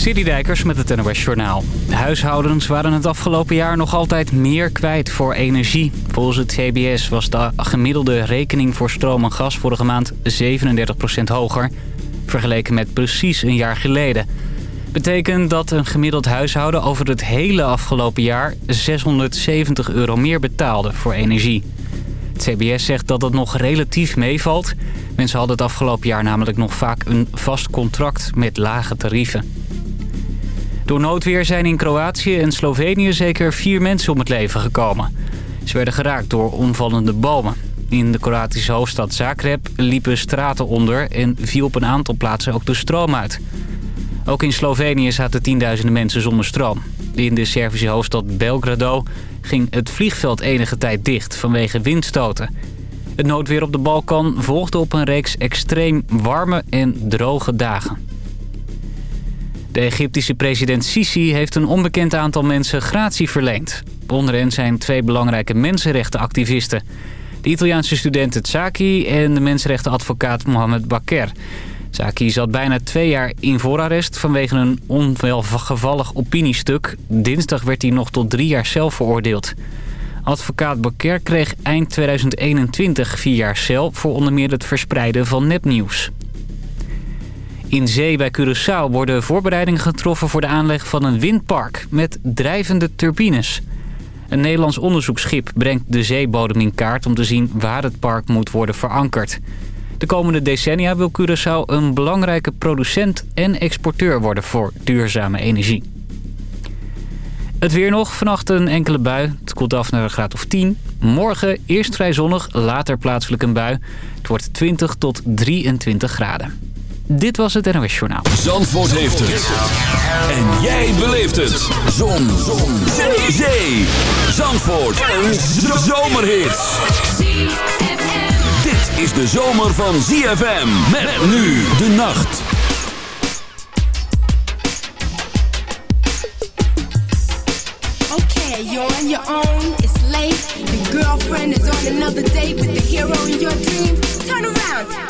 Dijkers met het NOS Journaal. Huishoudens waren het afgelopen jaar nog altijd meer kwijt voor energie. Volgens het CBS was de gemiddelde rekening voor stroom en gas vorige maand 37% hoger... vergeleken met precies een jaar geleden. Betekent dat een gemiddeld huishouden over het hele afgelopen jaar 670 euro meer betaalde voor energie. Het CBS zegt dat het nog relatief meevalt. Mensen hadden het afgelopen jaar namelijk nog vaak een vast contract met lage tarieven. Door noodweer zijn in Kroatië en Slovenië zeker vier mensen om het leven gekomen. Ze werden geraakt door omvallende bomen. In de Kroatische hoofdstad Zagreb liepen straten onder en viel op een aantal plaatsen ook de stroom uit. Ook in Slovenië zaten tienduizenden mensen zonder stroom. In de Servische hoofdstad Belgrado ging het vliegveld enige tijd dicht vanwege windstoten. Het noodweer op de Balkan volgde op een reeks extreem warme en droge dagen. De Egyptische president Sisi heeft een onbekend aantal mensen gratie verleend. Onder hen zijn twee belangrijke mensenrechtenactivisten. De Italiaanse student Tsaki en de mensenrechtenadvocaat Mohamed Baker. Zaki zat bijna twee jaar in voorarrest vanwege een onwelgevallig opiniestuk. Dinsdag werd hij nog tot drie jaar cel veroordeeld. Advocaat Bakker kreeg eind 2021 vier jaar cel... voor onder meer het verspreiden van nepnieuws. In zee bij Curaçao worden voorbereidingen getroffen voor de aanleg van een windpark met drijvende turbines. Een Nederlands onderzoeksschip brengt de zeebodem in kaart om te zien waar het park moet worden verankerd. De komende decennia wil Curaçao een belangrijke producent en exporteur worden voor duurzame energie. Het weer nog, vannacht een enkele bui. Het koelt af naar een graad of 10. Morgen eerst vrij zonnig, later plaatselijk een bui. Het wordt 20 tot 23 graden. Dit was het NOS Journaal. Zandvoort heeft het. En jij beleeft het. Zon. Zon. Zee. Zee. Zandvoort. Een zomerhit. Dit is de zomer van ZFM. Met nu de nacht. Okay, you're on your own. It's late. Your girlfriend is on another date with the hero in your dream. Turn around.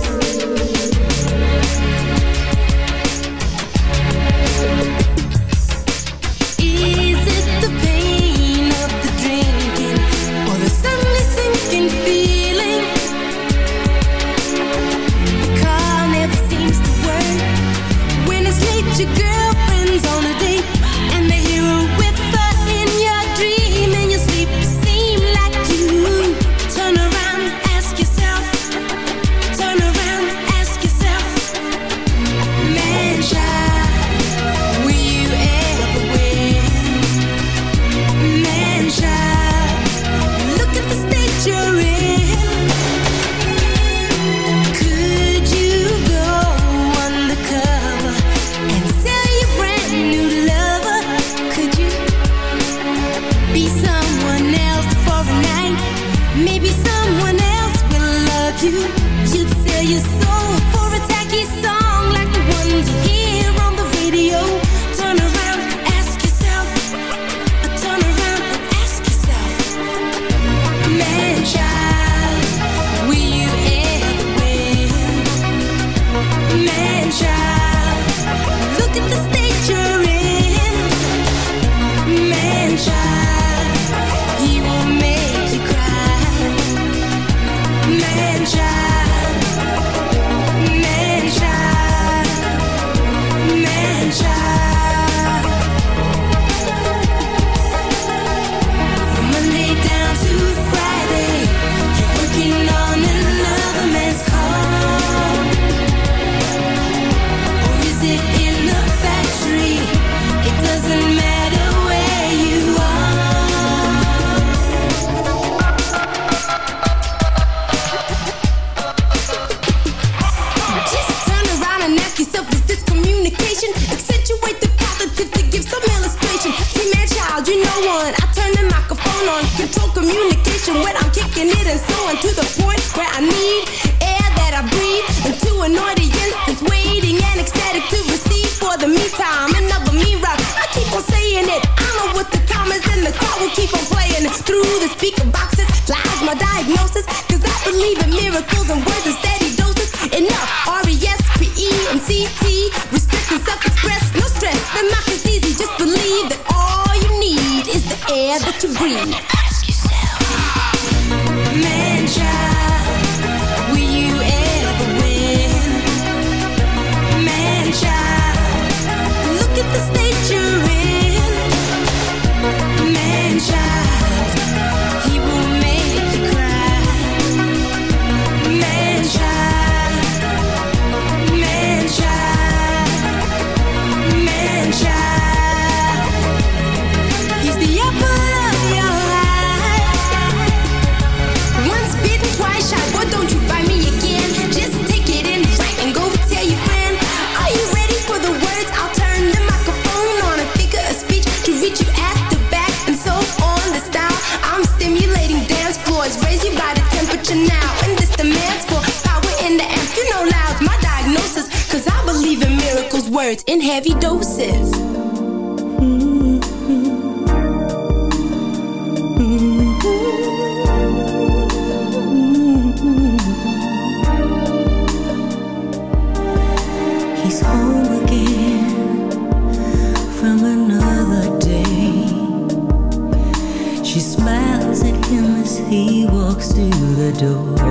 Words in heavy doses. He's home again from another day. She smiles at him as he walks through the door.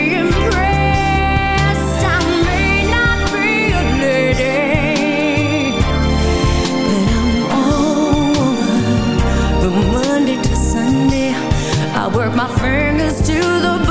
my fingers to the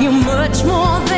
you much more than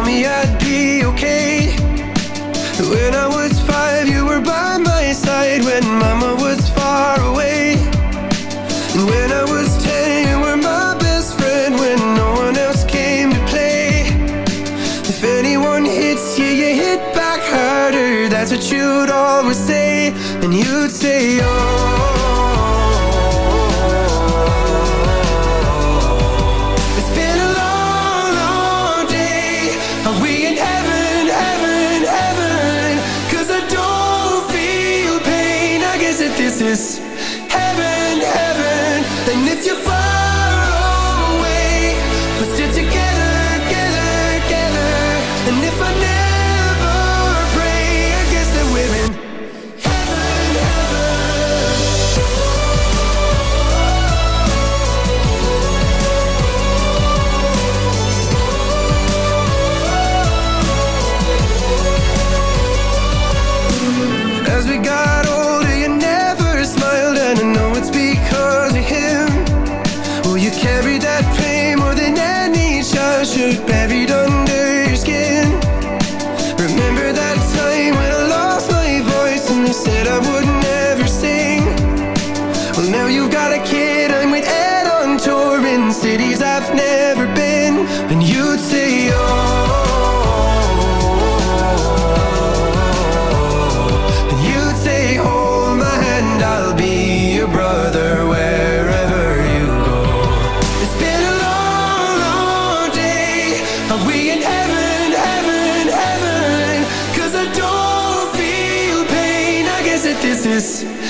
call me at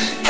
Hey.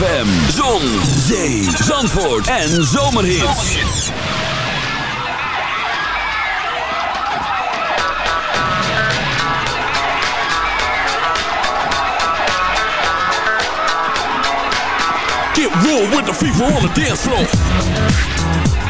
ZFM, zon, zee, zandvoort en zomerhits. Get real with the fever on the dance floor.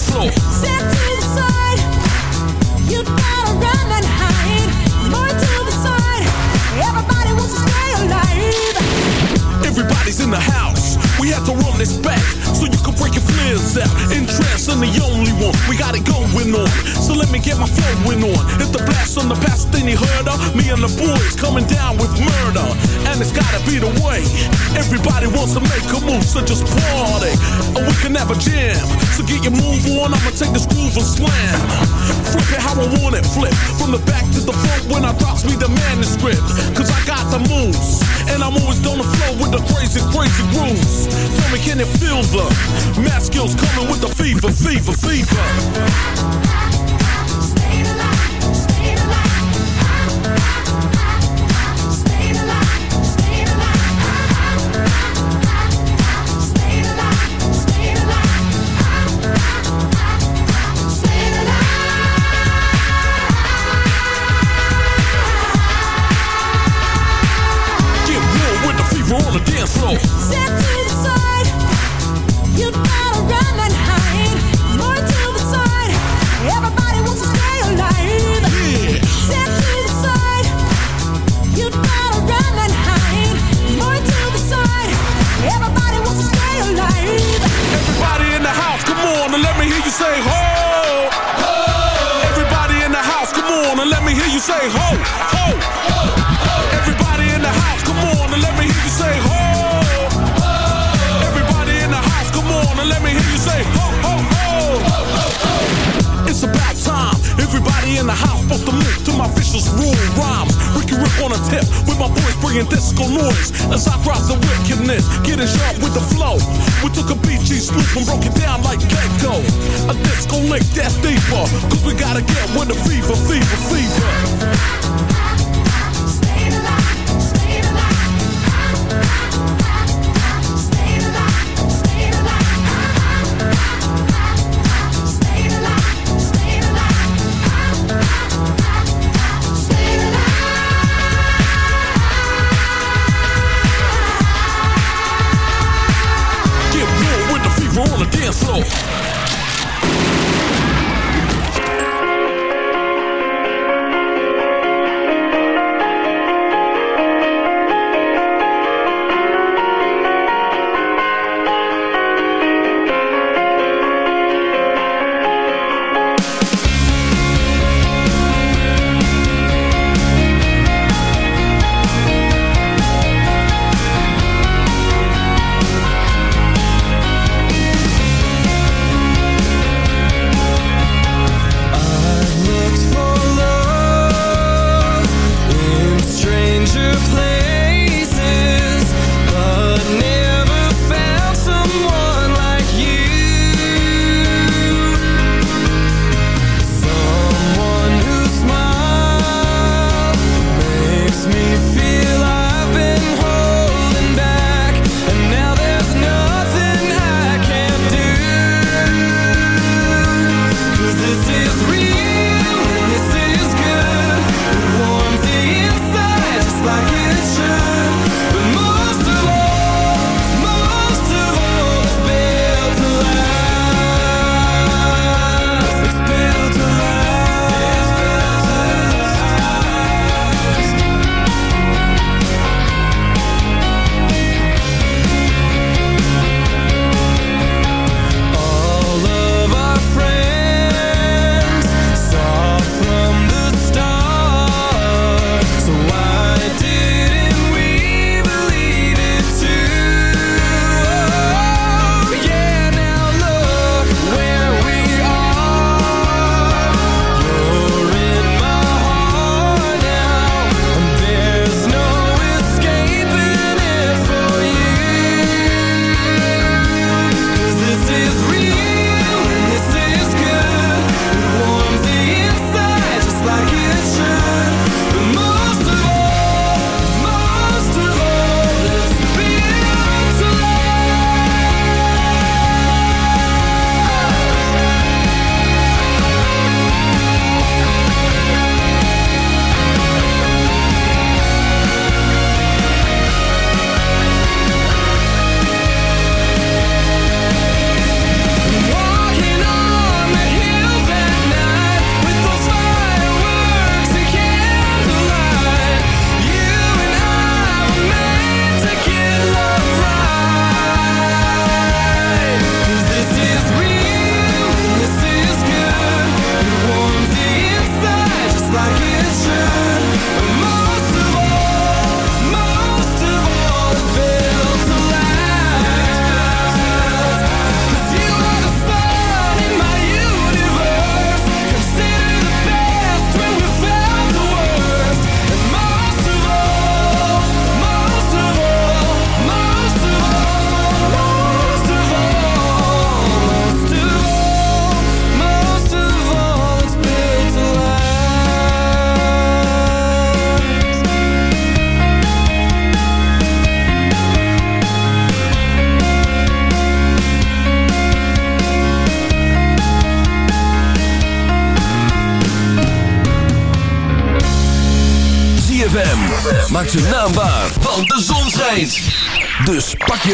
Floor. Step to the side. You gotta run and hide. More to the side. Everybody wants to stay alive. Everybody's in the house. We have to run this back so you can break your flares out. Interest in the only one. We got it going on. So let me get my flowing on. Hit the blast on the past, then you heard her. Me and the boys coming down with murder. And it's gotta be the way. Everybody wants to make a move, so just party. Or we can have a jam. So get your move on, I'ma take this groove and slam. Flip it how I want it, flip. From the back to the front when I drops me the manuscript. Cause I got the moves. And I'm always on the flow with the crazy, crazy grooves. Tell me, can it feel the math skills coming with the fever, fever, fever?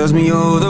Tells me you're the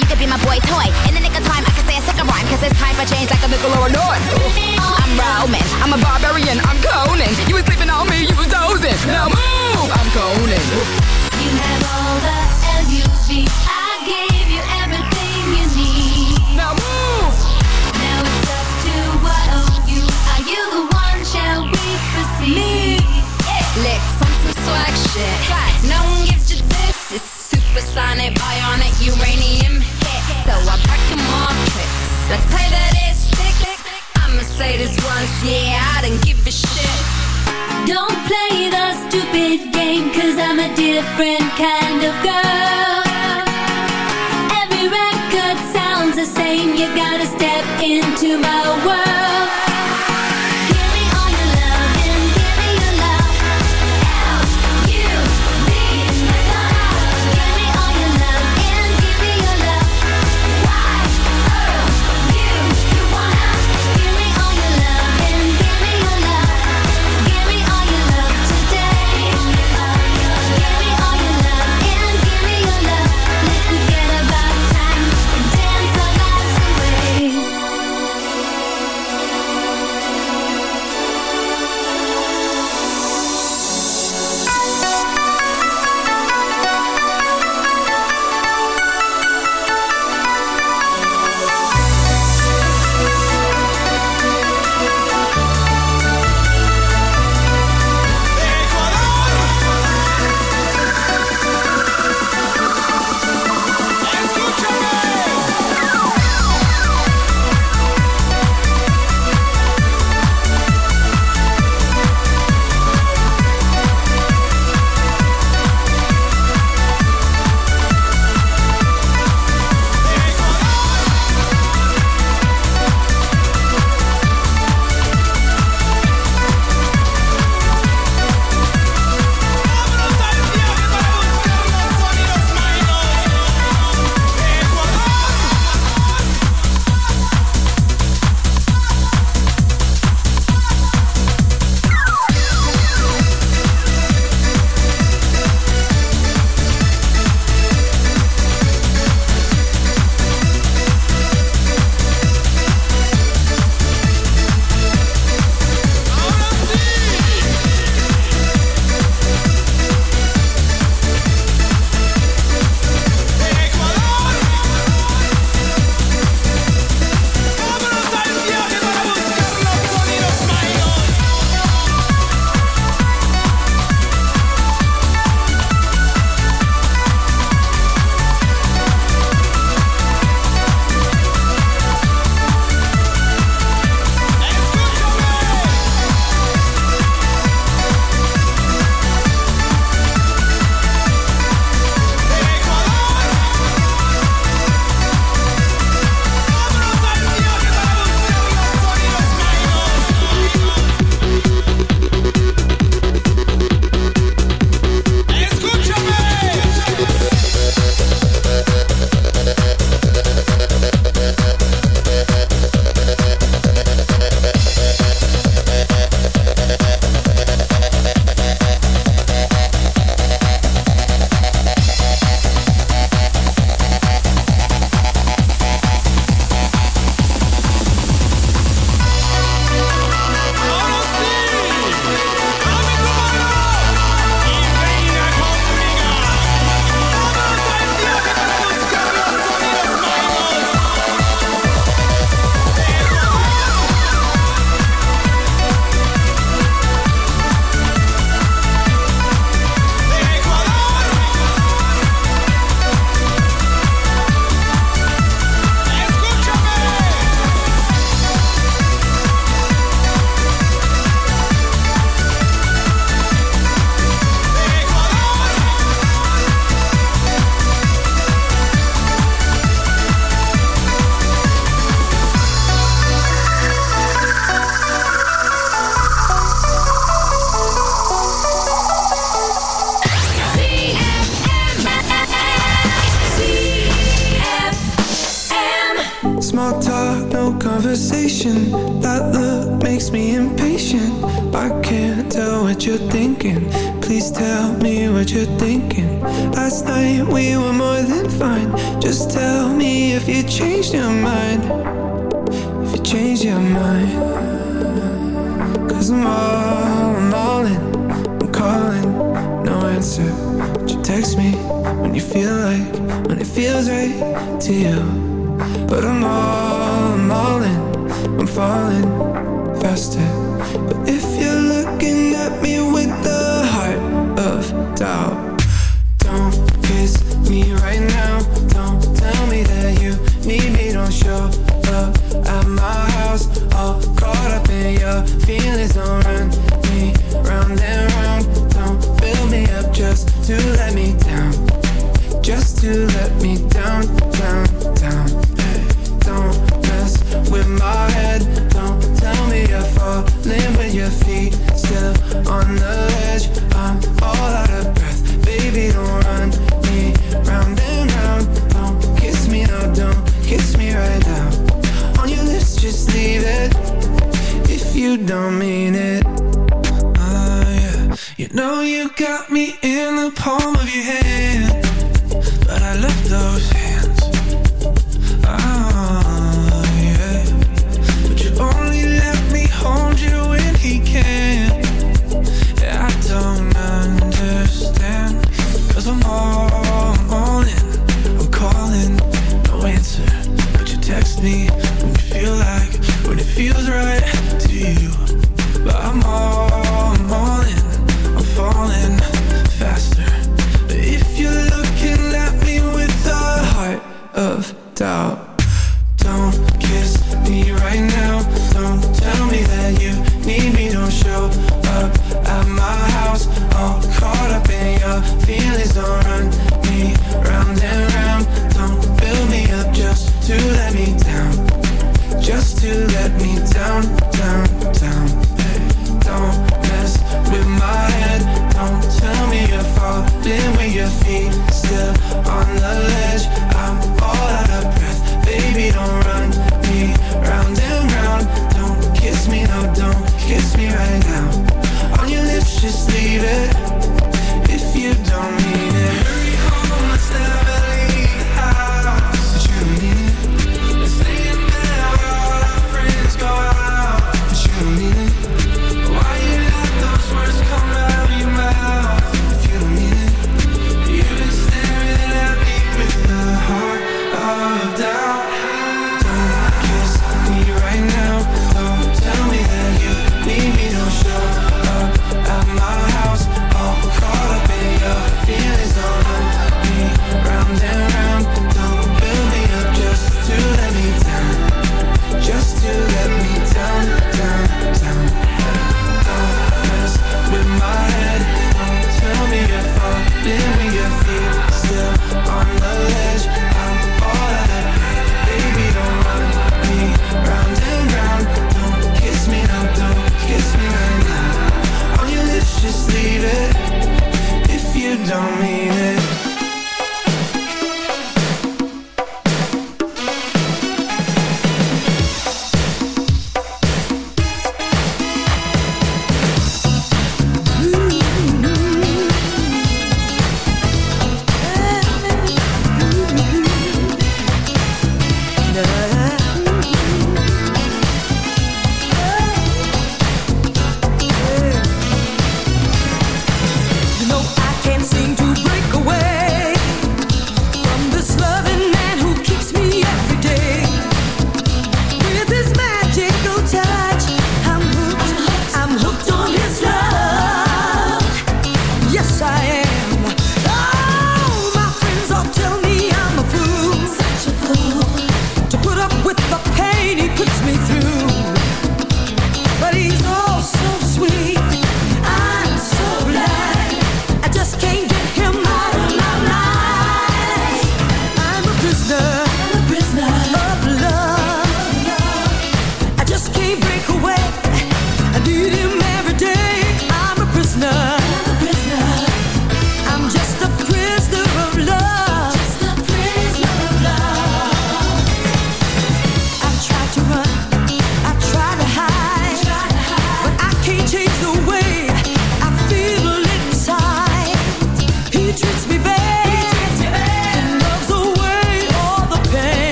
you could be my boy toy. In the nick of time, I can say a sick rhyme, cause it's time for change like a nickel or a north. I'm Roman, I'm a barbarian, I'm Conan. You was sleeping on me, you was dozing. Now move, I'm Conan. You have all the L-U-V, I gave you everything you need. Now move. Now it's up to you. Are you the one, shall we proceed? Me. Yeah. Licks some swag shit. Right. No one gives you this. It's supersonic, bionic, uranium Let's play that ass fix. I'ma say this once, yeah, I don't give a shit. Don't play the stupid game, cause I'm a different kind of girl. Every record sounds the same, you gotta step into my world.